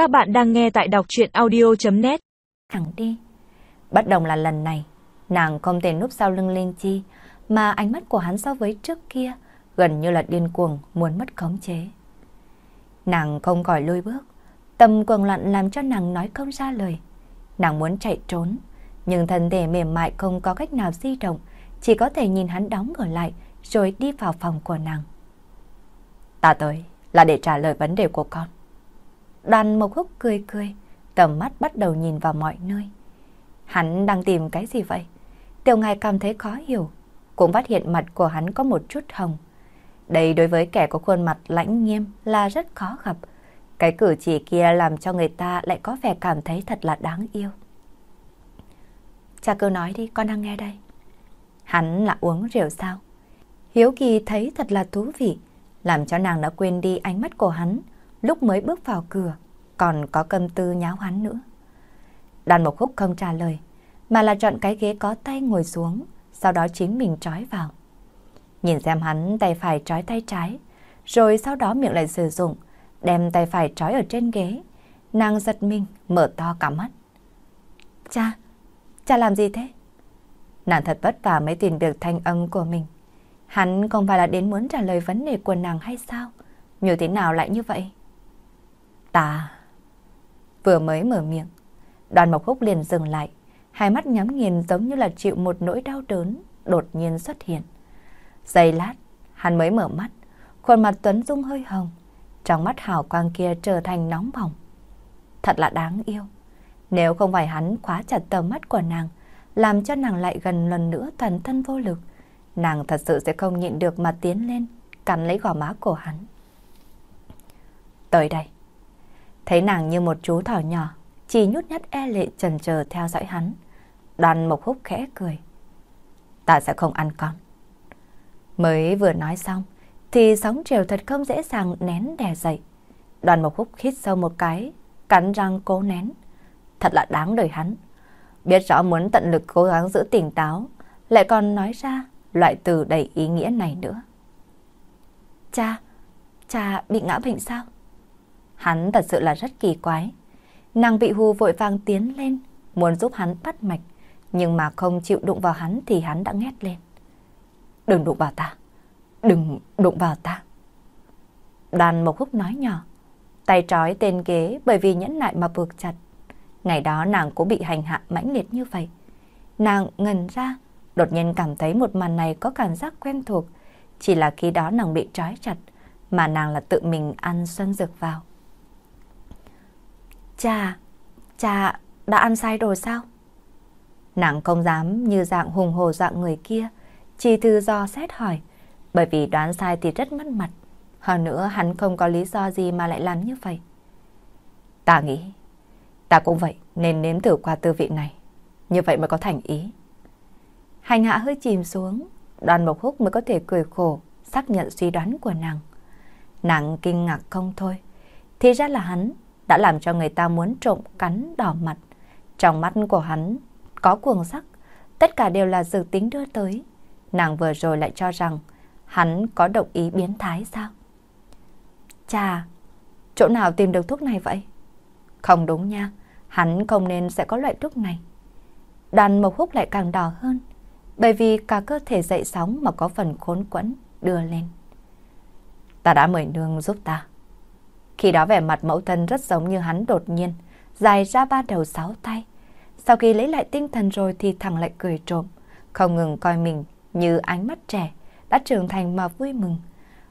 Các bạn đang nghe tại đọc chuyện audio.net Thẳng đi. Bất đồng là lần này, nàng không thể núp sau lưng Linh chi, mà ánh mắt của hắn so với trước kia gần như là điên cuồng muốn mất khống chế. Nàng không khỏi lôi bước, tâm cuồng loạn làm cho nàng nói không ra lời. Nàng muốn chạy trốn, nhưng thân thể mềm mại không có cách nào di động, chỉ có thể nhìn hắn đóng cửa lại rồi đi vào phòng của nàng. Ta tới là để trả lời vấn đề của con. Đoàn Mộc Húc cười cười, tầm mắt bắt đầu nhìn vào mọi nơi. Hắn đang tìm cái gì vậy? Tiểu ngài cảm thấy khó hiểu, cũng phát hiện mặt của hắn có một chút hồng. Đây đối với kẻ có khuôn mặt lãnh nghiêm là rất khó gặp. Cái cử chỉ kia làm cho người ta lại có vẻ cảm thấy thật là đáng yêu. Cha cứ nói đi, con đang nghe đây. Hắn là uống rượu sao? Hiếu Kỳ thấy thật là thú vị, làm cho nàng đã quên đi ánh mắt của hắn lúc mới bước vào cửa, còn có cầm tư nháo hắn nữa. Đoàn Mộc Húc không trả lời, mà là chọn cái ghế có tay ngồi xuống, sau đó chính mình trói vào. Nhìn xem hắn tay phải trói tay trái, rồi sau đó miệng lại sử dụng, đem tay phải trói ở trên ghế. Nàng giật mình, mở to cả mắt. Cha, cha làm gì thế? Nàng thật vất vả mới tìm được thanh âm của mình. Hắn không phải là đến muốn trả lời vấn đề của nàng hay sao? Như thế nào lại như vậy? Ta... Vừa mới mở miệng, đoàn mộc húc liền dừng lại, hai mắt nhắm nghiền giống như là chịu một nỗi đau đớn đột nhiên xuất hiện. Giây lát, hắn mới mở mắt, khuôn mặt Tuấn Dung hơi hồng, trong mắt hào quang kia trở thành nóng bỏng. Thật là đáng yêu. Nếu không phải hắn khóa chặt tầm mắt của nàng, làm cho nàng lại gần lần nữa toàn thân vô lực, nàng thật sự sẽ không nhịn được mà tiến lên, cắn lấy gò má của hắn. Tới đây. Thấy nàng như một chú thỏ nhỏ, chỉ nhút nhát e lệ trần chờ theo dõi hắn. Đoàn mộc húc khẽ cười. Ta sẽ không ăn con. Mới vừa nói xong, thì sóng chiều thật không dễ dàng nén đè dậy. Đoàn mộc húc hít sâu một cái, cắn răng cố nén. Thật là đáng đời hắn. Biết rõ muốn tận lực cố gắng giữ tỉnh táo, lại còn nói ra loại từ đầy ý nghĩa này nữa. Cha, cha bị ngã bệnh sao? Hắn thật sự là rất kỳ quái. Nàng bị hù vội vàng tiến lên, muốn giúp hắn bắt mạch, nhưng mà không chịu đụng vào hắn thì hắn đã ngét lên. Đừng đụng vào ta, đừng đụng vào ta. Đoàn Mộc Húc nói nhỏ, tay trói tên ghế bởi vì nhẫn nại mà buộc chặt. Ngày đó nàng cũng bị hành hạ mãnh liệt như vậy. Nàng ngần ra, đột nhiên cảm thấy một màn này có cảm giác quen thuộc. Chỉ là khi đó nàng bị trói chặt, mà nàng là tự mình ăn xuân dược vào. Cha, cha đã ăn sai rồi sao? Nàng không dám như dạng hùng hồ dạng người kia, chỉ thư do xét hỏi, bởi vì đoán sai thì rất mất mặt. Hơn nữa hắn không có lý do gì mà lại làm như vậy. Ta nghĩ, ta cũng vậy nên nếm thử qua tư vị này. Như vậy mới có thành ý. Hành hạ hơi chìm xuống, đoàn mộc húc mới có thể cười khổ, xác nhận suy đoán của nàng. Nàng kinh ngạc không thôi. Thì ra là hắn đã làm cho người ta muốn trộm cắn đỏ mặt. Trong mắt của hắn có cuồng sắc, tất cả đều là dự tính đưa tới. Nàng vừa rồi lại cho rằng hắn có động ý biến thái sao? Chà, chỗ nào tìm được thuốc này vậy? Không đúng nha, hắn không nên sẽ có loại thuốc này. Đàn mộc húc lại càng đỏ hơn, bởi vì cả cơ thể dậy sóng mà có phần khốn quẫn đưa lên. Ta đã mời nương giúp ta. Khi đó vẻ mặt mẫu thân rất giống như hắn đột nhiên, dài ra ba đầu sáu tay. Sau khi lấy lại tinh thần rồi thì thằng lại cười trộm, không ngừng coi mình như ánh mắt trẻ, đã trưởng thành mà vui mừng.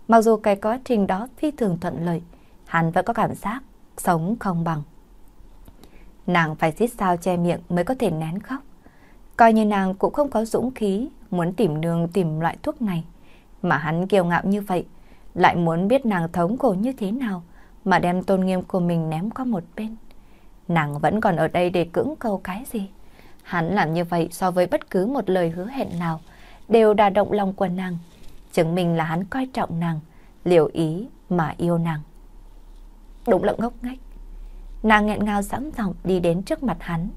Mặc dù cái quá trình đó phi thường thuận lợi, hắn vẫn có cảm giác sống không bằng. Nàng phải xít sao che miệng mới có thể nén khóc. Coi như nàng cũng không có dũng khí muốn tìm nương tìm loại thuốc này. Mà hắn kiêu ngạo như vậy, lại muốn biết nàng thống khổ như thế nào mà đem tôn nghiêm của mình ném qua một bên. Nàng vẫn còn ở đây để cưỡng cầu cái gì? Hắn làm như vậy so với bất cứ một lời hứa hẹn nào đều đả động lòng của nàng, chứng minh là hắn coi trọng nàng, liều ý mà yêu nàng. Đúng là ngốc nghếch. Nàng nghẹn ngào sẵn giọng đi đến trước mặt hắn,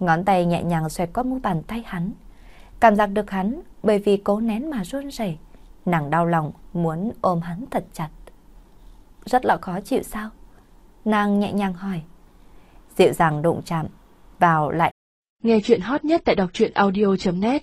ngón tay nhẹ nhàng xoẹt qua mu bàn tay hắn. Cảm giác được hắn bởi vì cố nén mà run rẩy, nàng đau lòng muốn ôm hắn thật chặt. Rất là khó chịu sao? Nàng nhẹ nhàng hỏi. dịu dàng đụng chạm, vào lại. Nghe chuyện hot nhất tại đọc truyện audio.net